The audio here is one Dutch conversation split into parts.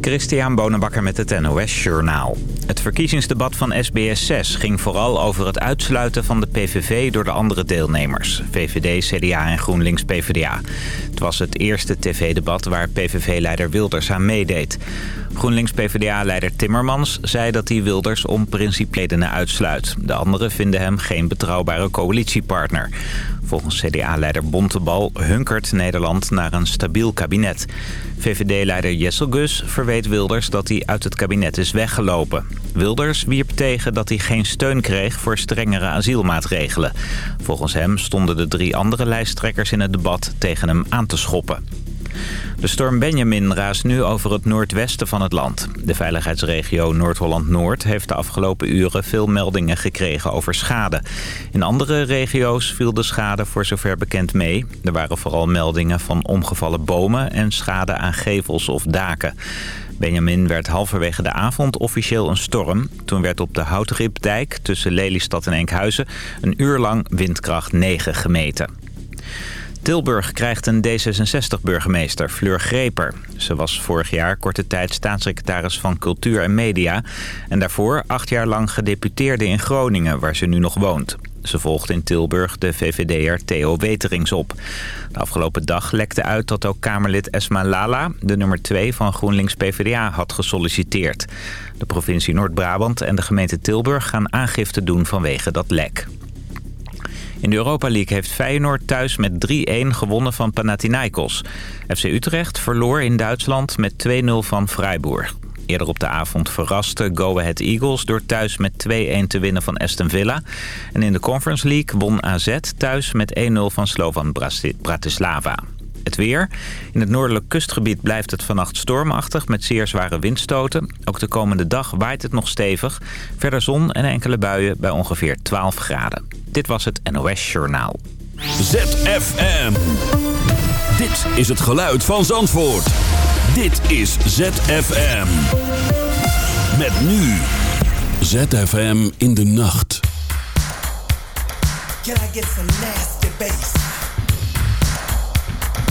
Christian Bonenbakker met het NOS Journaal. Het verkiezingsdebat van SBS6 ging vooral over het uitsluiten van de PVV door de andere deelnemers. VVD, CDA en GroenLinks PvdA. Het was het eerste tv-debat waar PVV-leider Wilders aan meedeed. GroenLinks PvdA-leider Timmermans zei dat hij Wilders om principledenen uitsluit. De anderen vinden hem geen betrouwbare coalitiepartner. Volgens CDA-leider Bontebal hunkert Nederland naar een stabiel kabinet. VVD-leider Jessel Gus verweet Wilders dat hij uit het kabinet is weggelopen. Wilders wierp tegen dat hij geen steun kreeg voor strengere asielmaatregelen. Volgens hem stonden de drie andere lijsttrekkers in het debat tegen hem aan te schoppen. De storm Benjamin raast nu over het noordwesten van het land. De veiligheidsregio Noord-Holland-Noord heeft de afgelopen uren veel meldingen gekregen over schade. In andere regio's viel de schade voor zover bekend mee. Er waren vooral meldingen van omgevallen bomen en schade aan gevels of daken. Benjamin werd halverwege de avond officieel een storm. Toen werd op de Houtripdijk tussen Lelystad en Enkhuizen een uur lang windkracht 9 gemeten. Tilburg krijgt een D66-burgemeester, Fleur Greper. Ze was vorig jaar korte tijd staatssecretaris van Cultuur en Media... en daarvoor acht jaar lang gedeputeerde in Groningen, waar ze nu nog woont. Ze volgt in Tilburg de VVD'er Theo Weterings op. De afgelopen dag lekte uit dat ook Kamerlid Esma Lala... de nummer 2 van GroenLinks PvdA had gesolliciteerd. De provincie Noord-Brabant en de gemeente Tilburg gaan aangifte doen vanwege dat lek. In de Europa League heeft Feyenoord thuis met 3-1 gewonnen van Panathinaikos. FC Utrecht verloor in Duitsland met 2-0 van Freiburg. Eerder op de avond verraste Go Ahead Eagles door thuis met 2-1 te winnen van Aston Villa. En in de Conference League won AZ thuis met 1-0 van Slovan Bratislava. Het weer. In het noordelijk kustgebied blijft het vannacht stormachtig met zeer zware windstoten. Ook de komende dag waait het nog stevig. Verder zon en enkele buien bij ongeveer 12 graden. Dit was het NOS Journaal. ZFM. Dit is het geluid van Zandvoort. Dit is ZFM. Met nu. ZFM in de nacht. Can I get some nasty bass?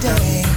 day.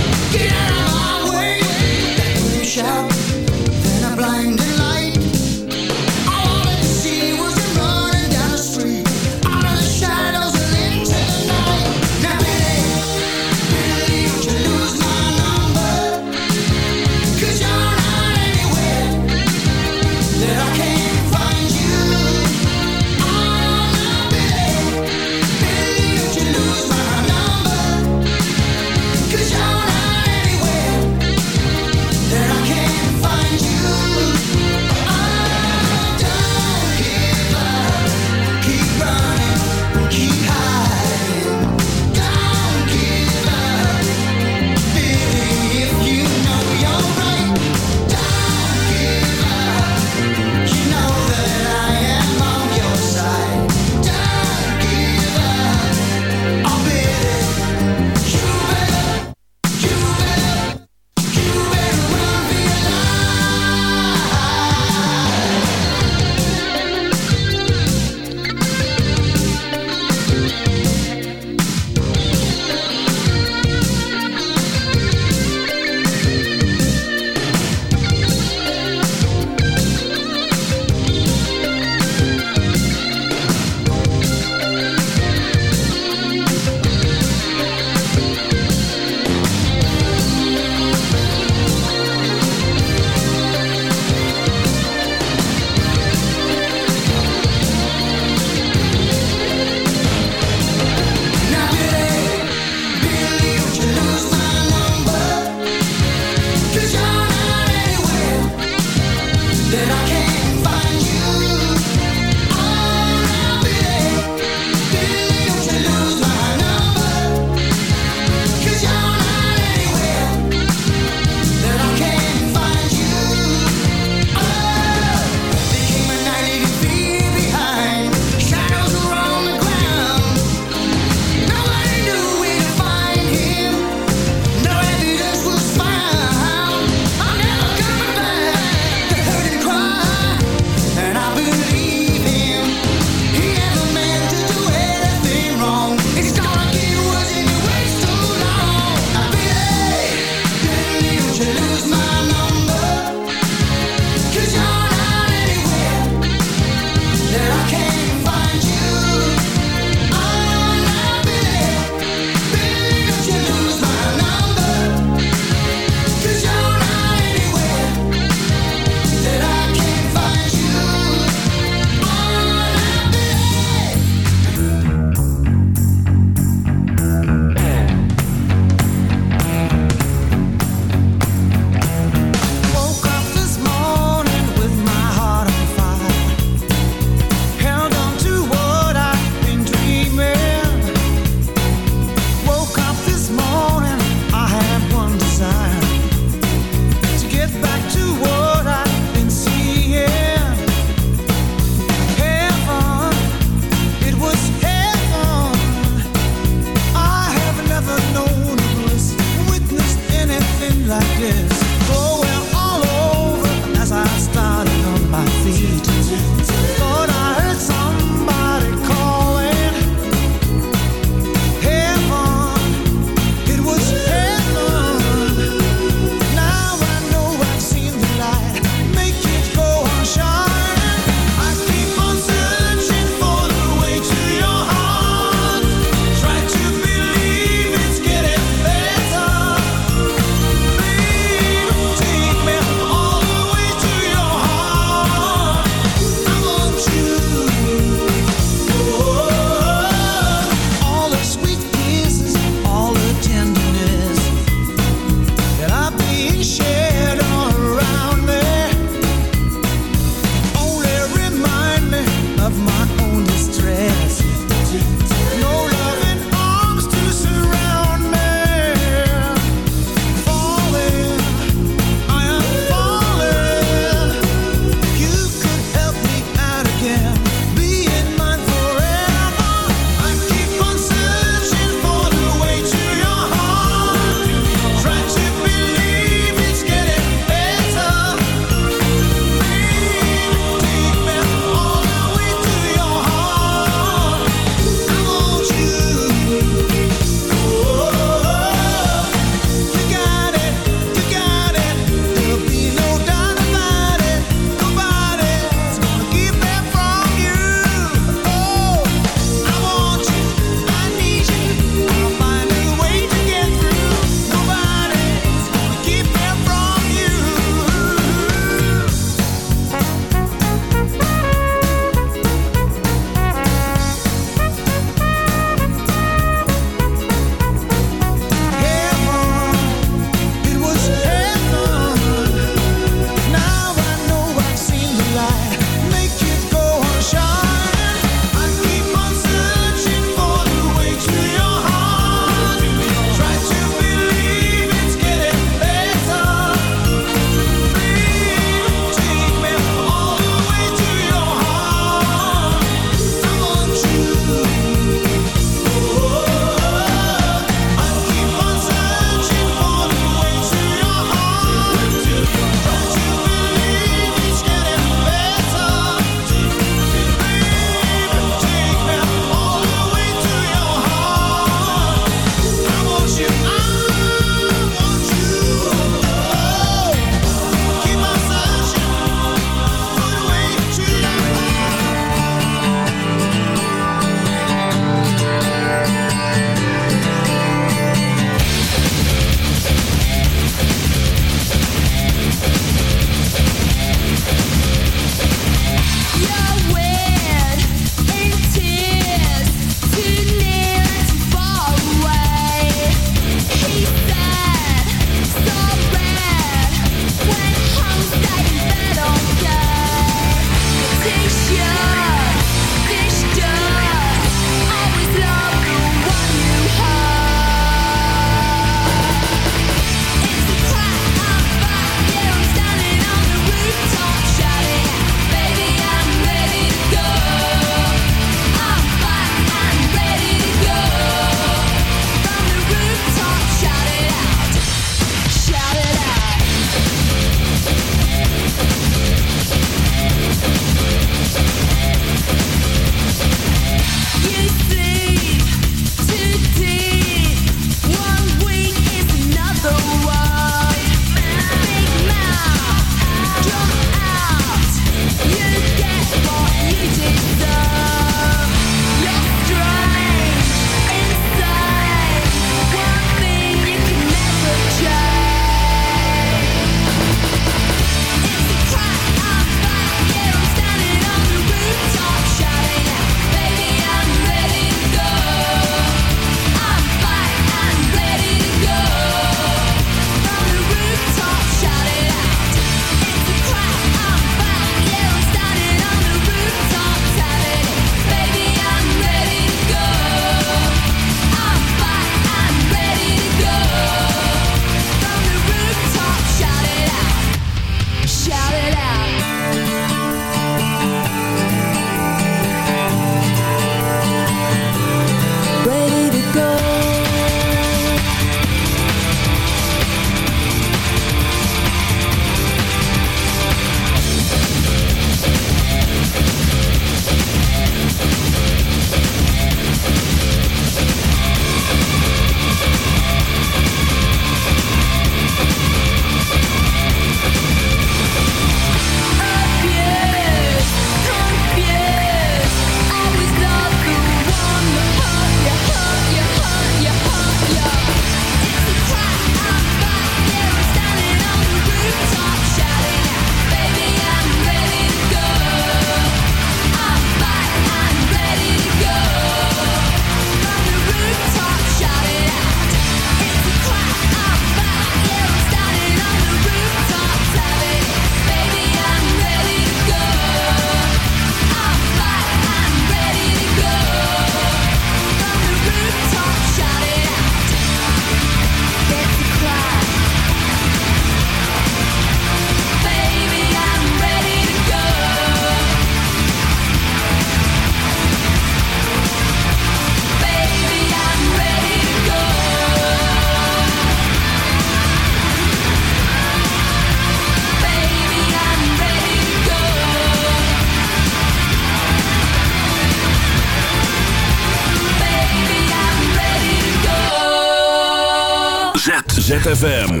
ZFM.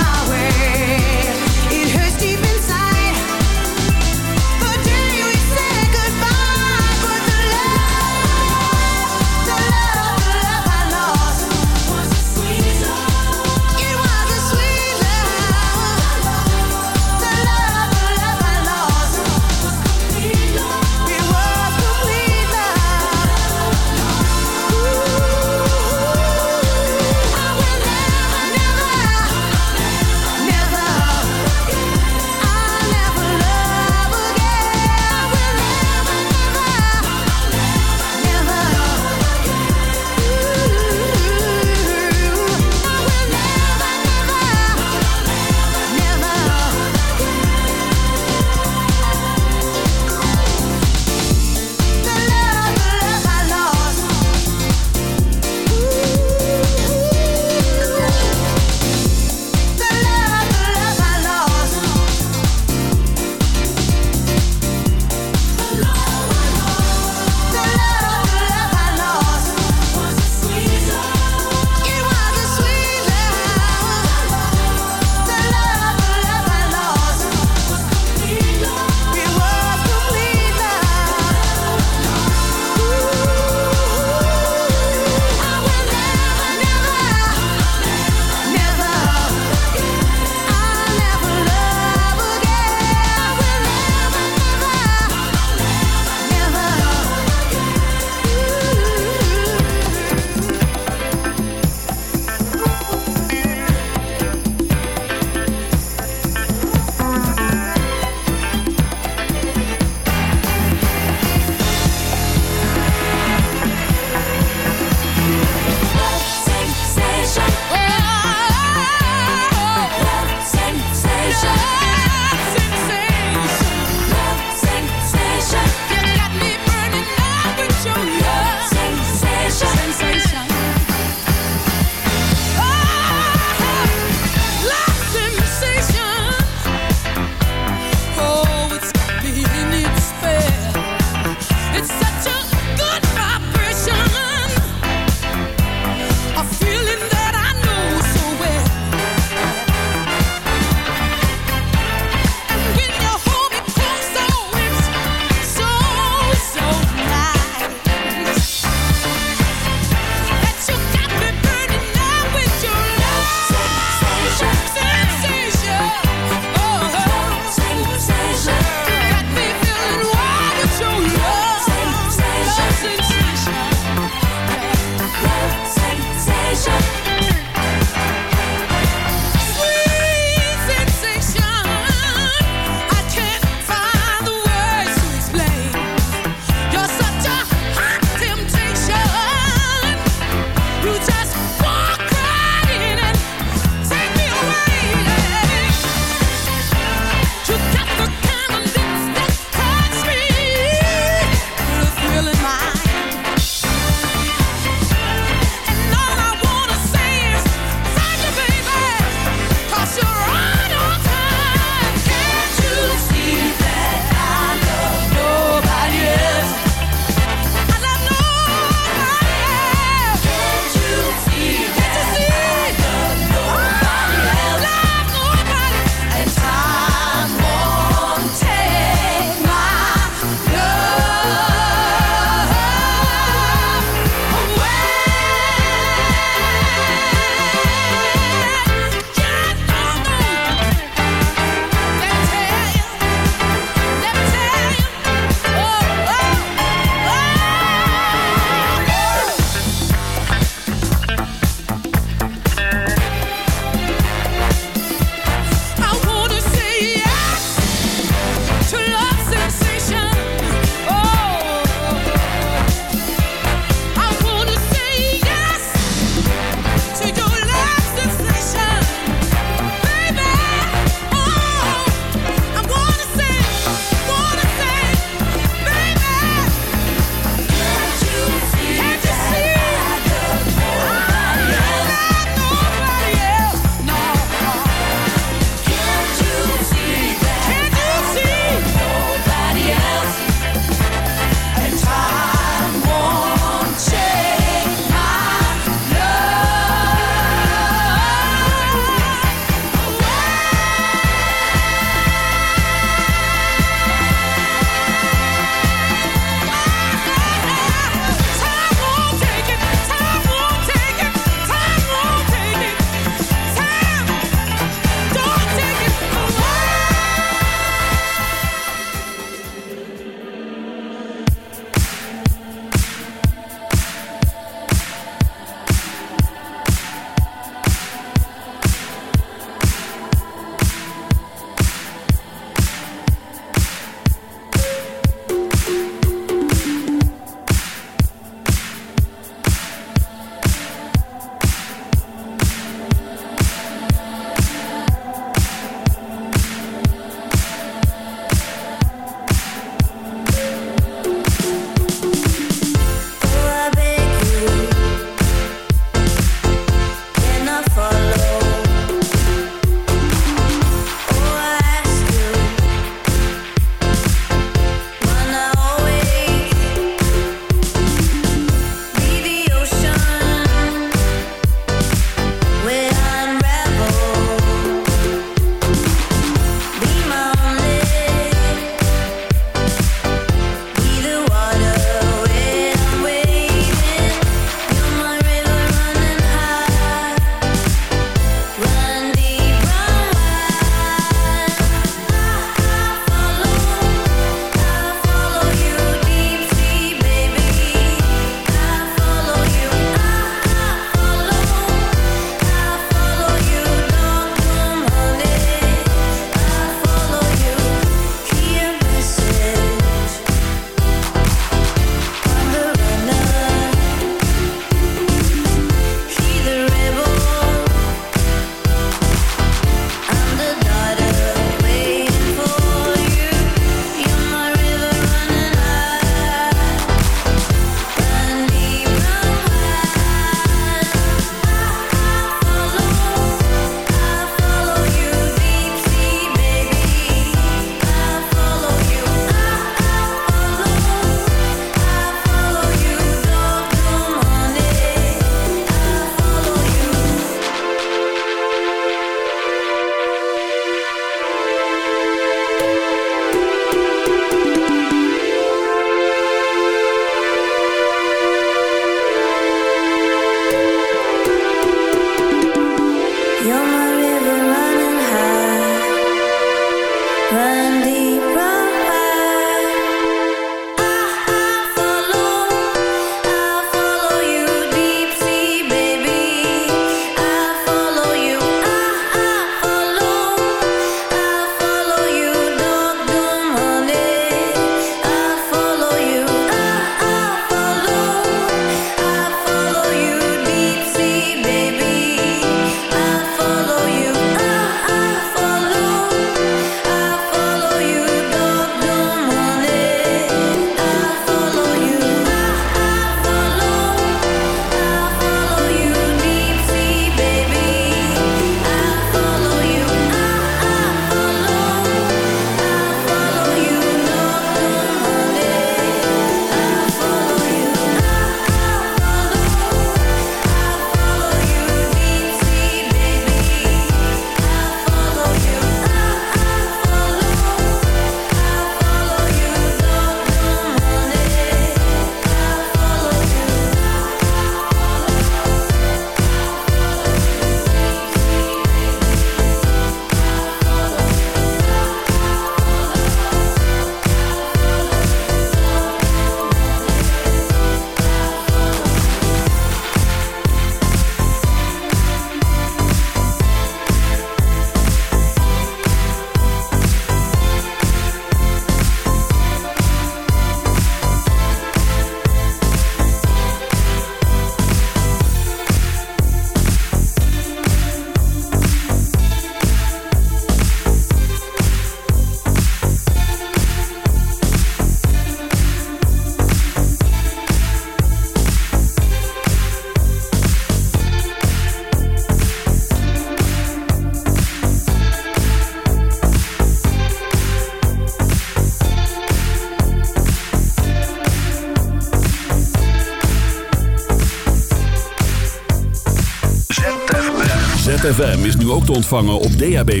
ZFM is nu ook te ontvangen op DAB+.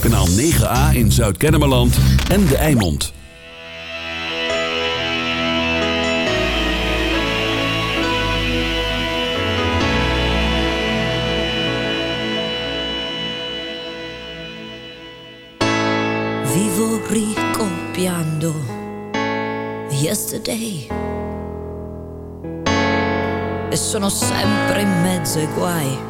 Kanaal 9A in Zuid-Kennemerland en De Eimond. Vivo ricopiando yesterday E sono sempre in mezzo ai guai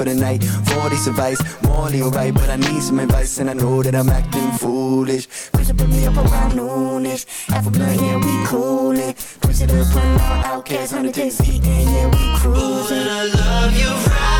for the night. 40's advice, morally alright, but I need some advice, and I know that I'm acting foolish. Push up me up around noonish. half a blood, yeah, we coolin'. Push it up, run out, outcast, 100 days, yeah, we cruising. Oh, and I love you right.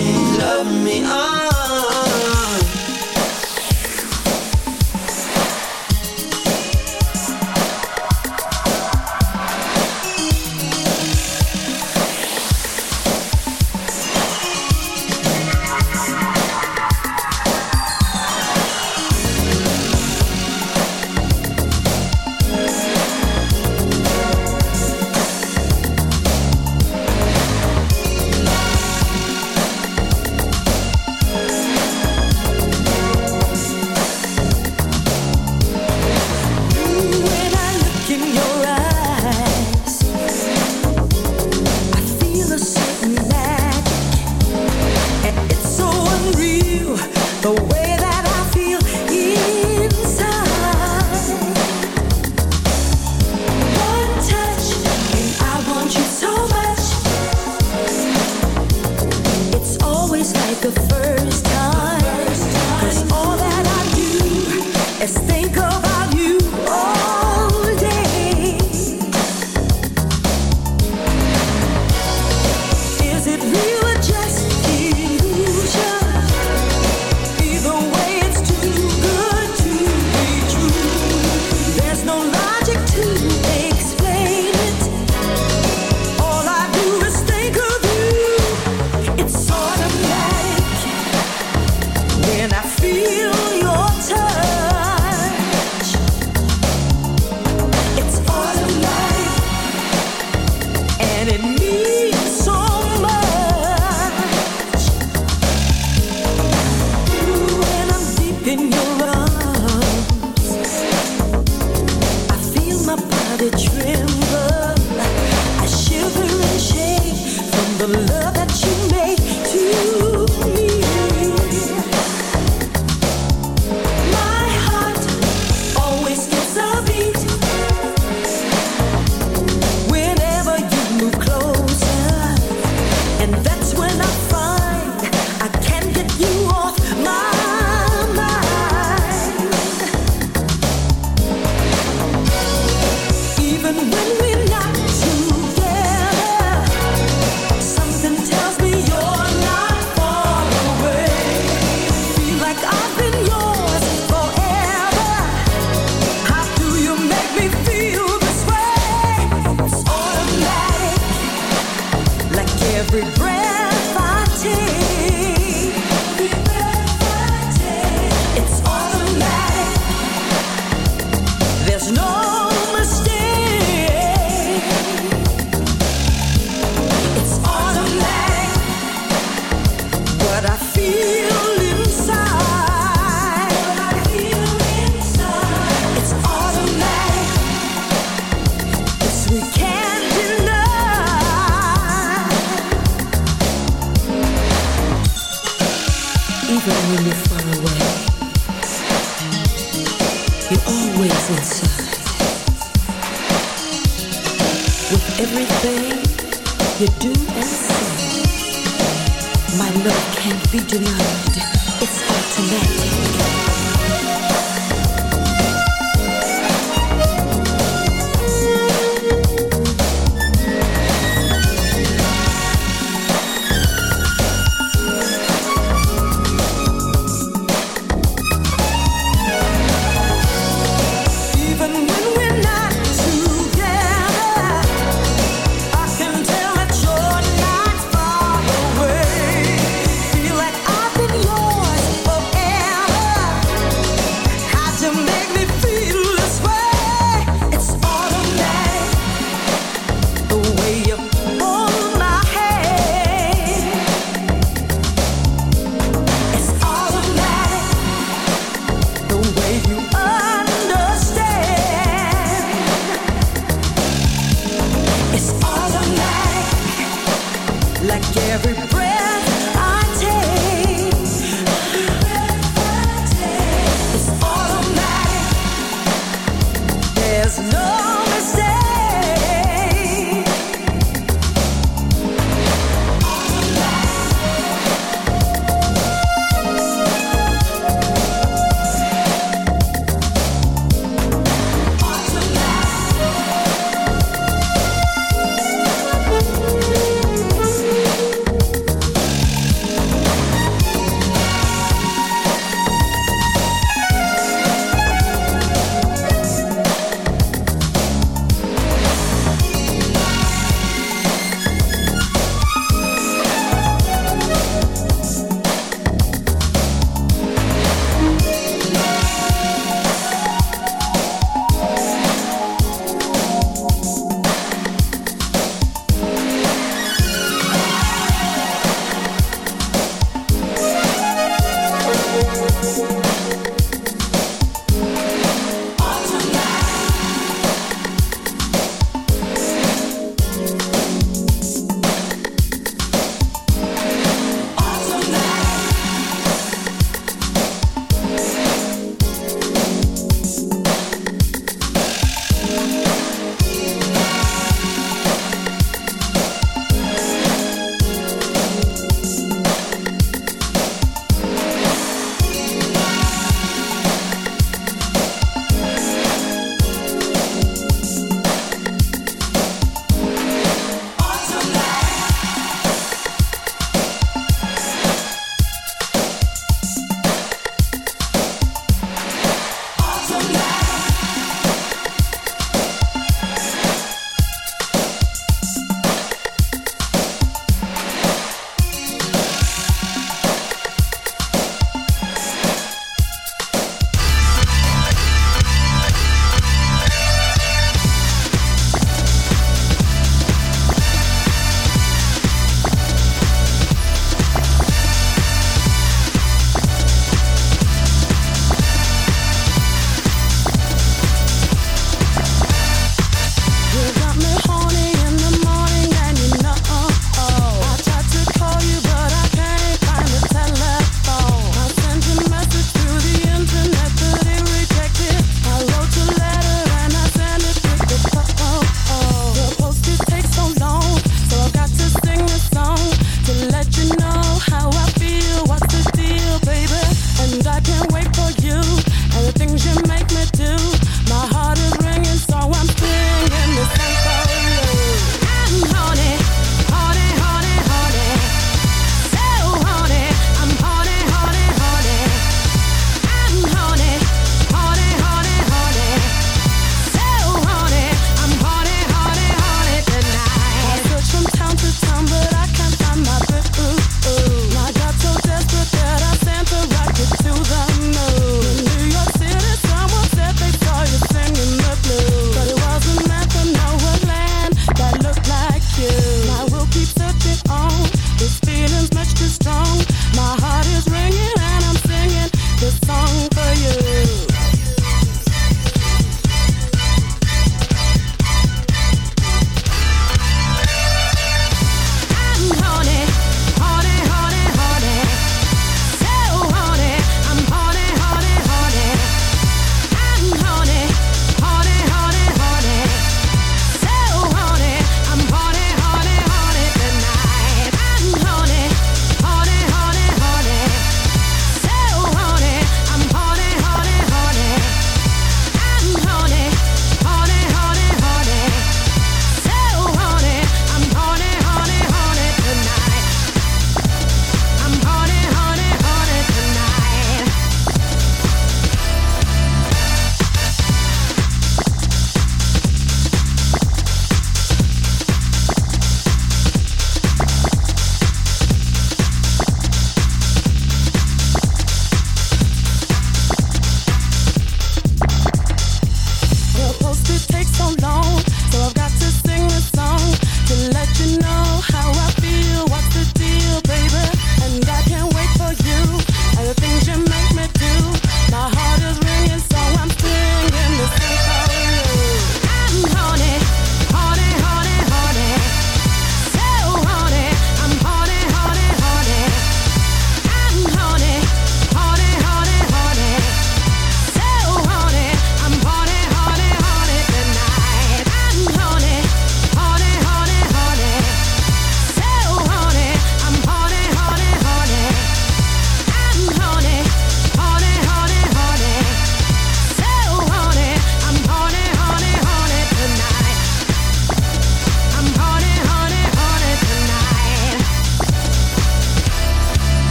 you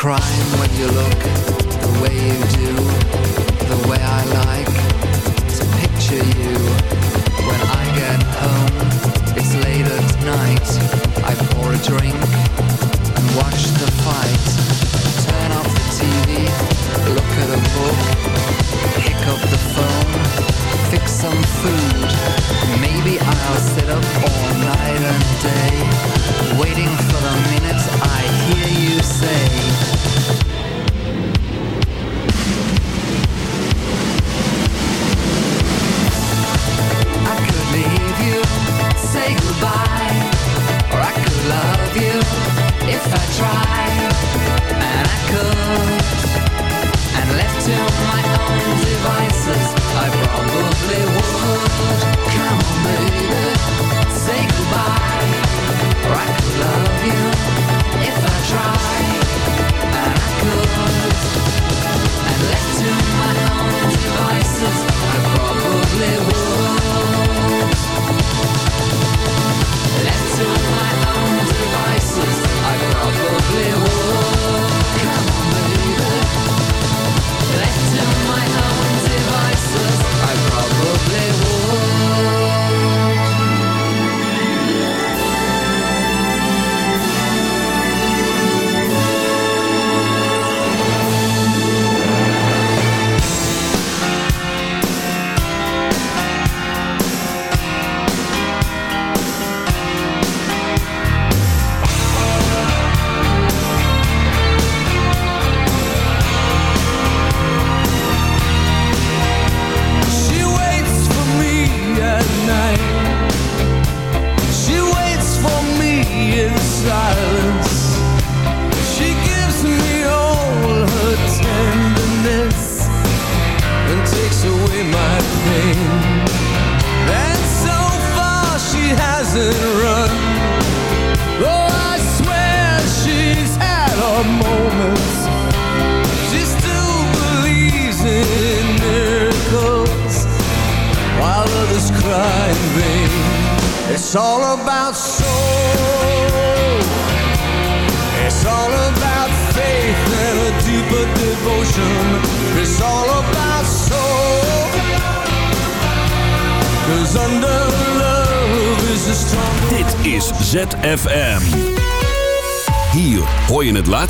crime when you look